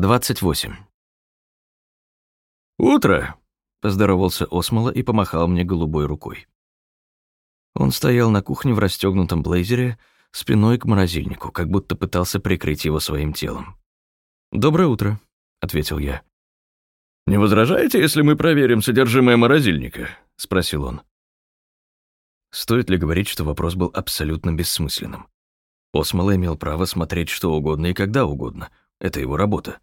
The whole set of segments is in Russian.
28. «Утро!» — поздоровался Осмола и помахал мне голубой рукой. Он стоял на кухне в расстегнутом блейзере, спиной к морозильнику, как будто пытался прикрыть его своим телом. «Доброе утро», — ответил я. «Не возражаете, если мы проверим содержимое морозильника?» — спросил он. Стоит ли говорить, что вопрос был абсолютно бессмысленным? Осмола имел право смотреть что угодно и когда угодно. Это его работа.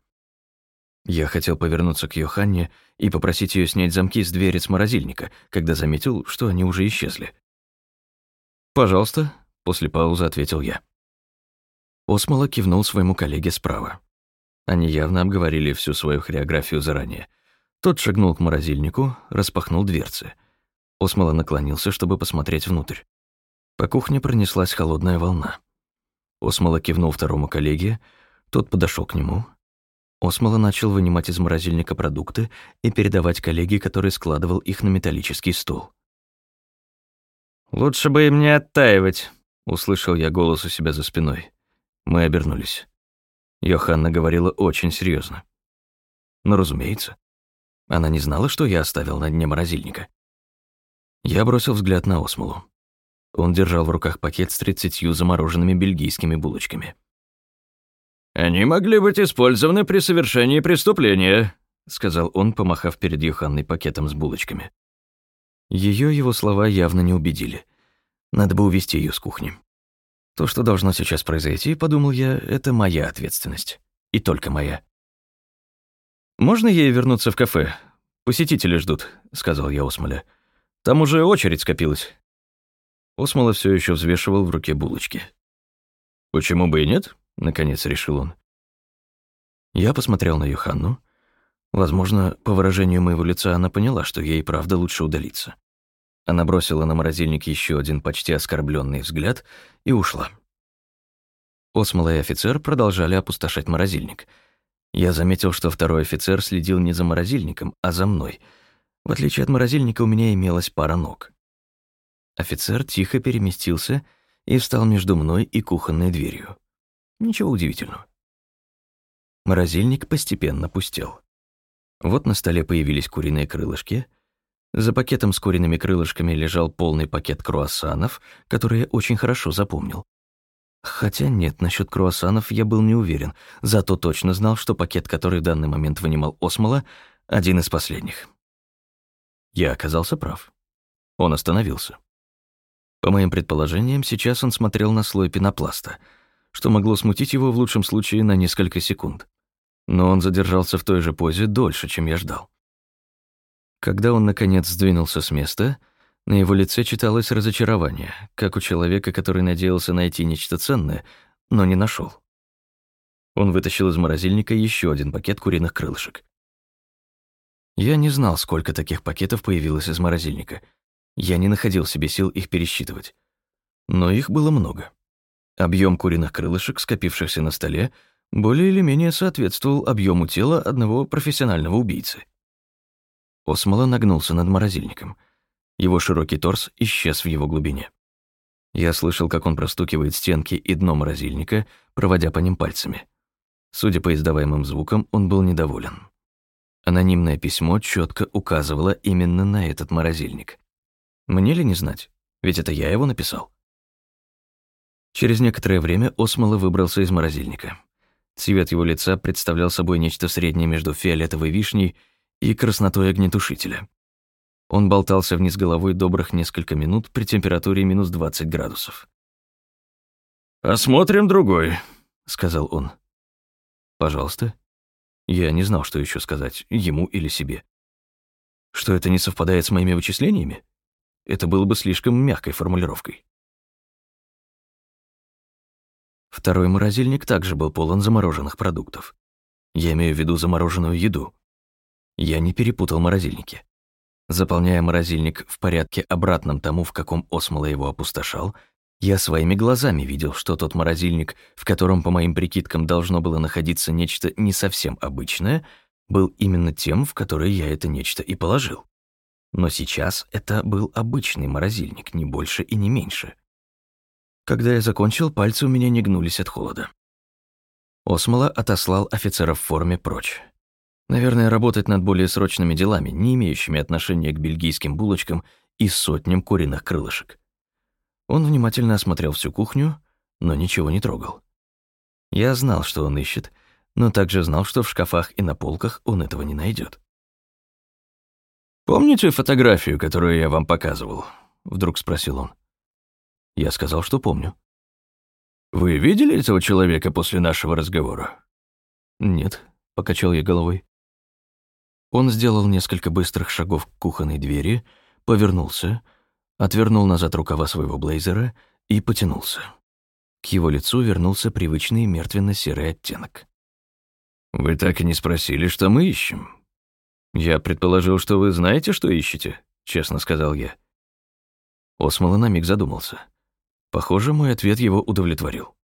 Я хотел повернуться к Йоханне и попросить ее снять замки с двери с морозильника, когда заметил, что они уже исчезли. «Пожалуйста», — после паузы ответил я. Осмола кивнул своему коллеге справа. Они явно обговорили всю свою хореографию заранее. Тот шагнул к морозильнику, распахнул дверцы. Осмола наклонился, чтобы посмотреть внутрь. По кухне пронеслась холодная волна. Осмола кивнул второму коллеге, тот подошел к нему. Осмола начал вынимать из морозильника продукты и передавать коллеге, который складывал их на металлический стол. «Лучше бы им не оттаивать», — услышал я голос у себя за спиной. Мы обернулись. Йоханна говорила очень серьезно. Но, разумеется, она не знала, что я оставил на дне морозильника. Я бросил взгляд на Осмолу. Он держал в руках пакет с тридцатью замороженными бельгийскими булочками. «Они могли быть использованы при совершении преступления», сказал он, помахав перед Йоханной пакетом с булочками. Ее его слова явно не убедили. Надо бы увести ее с кухни. То, что должно сейчас произойти, подумал я, это моя ответственность. И только моя. «Можно ей вернуться в кафе? Посетители ждут», — сказал я Осмоля. «Там уже очередь скопилась». Осмола все еще взвешивал в руке булочки. «Почему бы и нет?» — наконец решил он. Я посмотрел на Юханну. Возможно, по выражению моего лица она поняла, что ей правда лучше удалиться. Она бросила на морозильник еще один почти оскорбленный взгляд и ушла. Осмола и офицер продолжали опустошать морозильник. Я заметил, что второй офицер следил не за морозильником, а за мной. В отличие от морозильника, у меня имелась пара ног. Офицер тихо переместился и встал между мной и кухонной дверью. Ничего удивительного. Морозильник постепенно пустел. Вот на столе появились куриные крылышки — за пакетом с куриными крылышками лежал полный пакет круассанов, которые я очень хорошо запомнил. Хотя нет, насчет круассанов я был не уверен, зато точно знал, что пакет, который в данный момент вынимал Осмола, один из последних. Я оказался прав. Он остановился. По моим предположениям, сейчас он смотрел на слой пенопласта, что могло смутить его в лучшем случае на несколько секунд. Но он задержался в той же позе дольше, чем я ждал. Когда он, наконец, сдвинулся с места, на его лице читалось разочарование, как у человека, который надеялся найти нечто ценное, но не нашел. Он вытащил из морозильника еще один пакет куриных крылышек. Я не знал, сколько таких пакетов появилось из морозильника. Я не находил себе сил их пересчитывать. Но их было много. Объем куриных крылышек, скопившихся на столе, более или менее соответствовал объему тела одного профессионального убийцы. Осмола нагнулся над морозильником. Его широкий торс исчез в его глубине. Я слышал, как он простукивает стенки и дно морозильника, проводя по ним пальцами. Судя по издаваемым звукам, он был недоволен. Анонимное письмо четко указывало именно на этот морозильник. Мне ли не знать? Ведь это я его написал. Через некоторое время Осмола выбрался из морозильника. Цвет его лица представлял собой нечто среднее между фиолетовой вишней и краснотой огнетушителя. Он болтался вниз головой добрых несколько минут при температуре минус 20 градусов. «Осмотрим другой», — сказал он. «Пожалуйста». Я не знал, что еще сказать, ему или себе. Что это не совпадает с моими вычислениями? Это было бы слишком мягкой формулировкой. Второй морозильник также был полон замороженных продуктов. Я имею в виду замороженную еду. Я не перепутал морозильники. Заполняя морозильник в порядке обратном тому, в каком Осмола его опустошал, я своими глазами видел, что тот морозильник, в котором, по моим прикидкам, должно было находиться нечто не совсем обычное, был именно тем, в который я это нечто и положил. Но сейчас это был обычный морозильник, не больше и не меньше. Когда я закончил, пальцы у меня не гнулись от холода. Осмола отослал офицера в форме прочь. Наверное, работать над более срочными делами, не имеющими отношения к бельгийским булочкам и сотням куриных крылышек. Он внимательно осмотрел всю кухню, но ничего не трогал. Я знал, что он ищет, но также знал, что в шкафах и на полках он этого не найдет. «Помните фотографию, которую я вам показывал?» — вдруг спросил он. Я сказал, что помню. «Вы видели этого человека после нашего разговора?» «Нет», — покачал я головой. Он сделал несколько быстрых шагов к кухонной двери, повернулся, отвернул назад рукава своего блейзера и потянулся. К его лицу вернулся привычный мертвенно-серый оттенок. «Вы так и не спросили, что мы ищем?» «Я предположил, что вы знаете, что ищете», — честно сказал я. Осмола на миг задумался. Похоже, мой ответ его удовлетворил.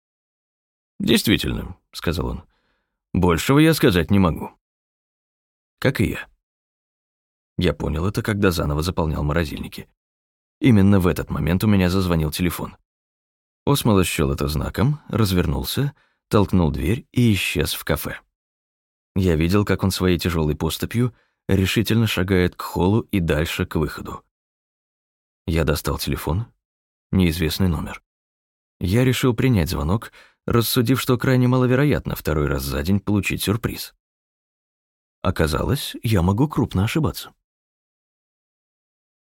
«Действительно», — сказал он, — «большего я сказать не могу». Как и я. Я понял это, когда заново заполнял морозильники. Именно в этот момент у меня зазвонил телефон. Осмола счёл это знаком, развернулся, толкнул дверь и исчез в кафе. Я видел, как он своей тяжелой поступью решительно шагает к холлу и дальше к выходу. Я достал телефон. Неизвестный номер. Я решил принять звонок, рассудив, что крайне маловероятно второй раз за день получить сюрприз. Оказалось, я могу крупно ошибаться.